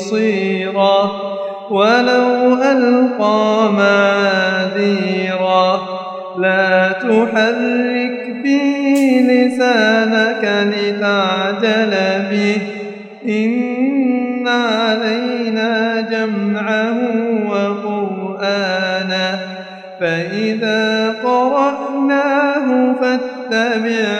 بصيرة ولو ألقى معاذيرا لا تحرك به لسانك لتعجل به. إن علينا جمعه وقرآنه. فإذا قرأناه فاتبع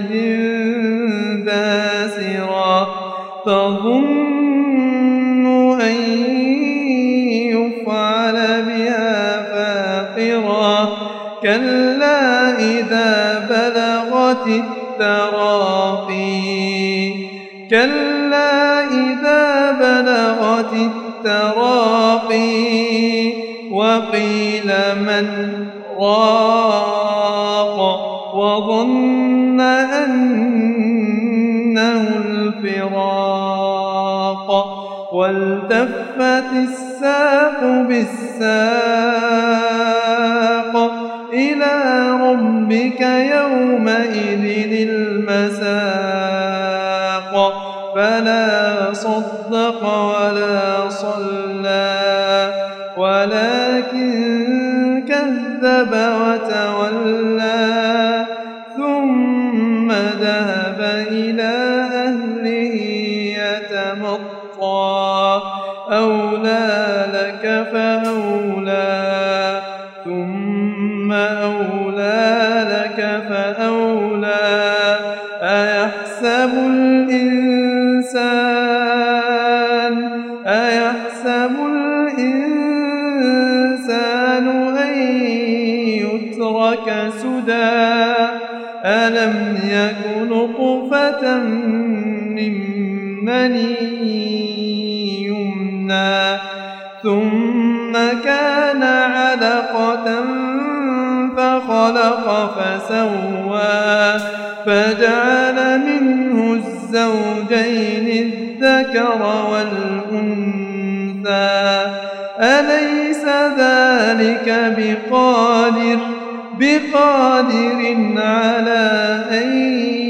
تظن أن يفعل بها فاقرة كلا إذا بلغت التراقي. كلا إذا بلغت التراقي. وقيل من راق. وظن أنه الفراق والتفت الساق بالساق إلى ربك يومئذ المساق. فلا صدق ولا صلى. أولى لك فأولى ثم أولى لك فأولى. أيحسب الإنسان أيحسب الإنسان أن يترك سدى؟ ألم يك نطفة من مني؟ ثم كان علقة فخلق فسوى. فجعل منه الزوجين الذكر والأنثى. أليس ذلك بقادر بقادر على أن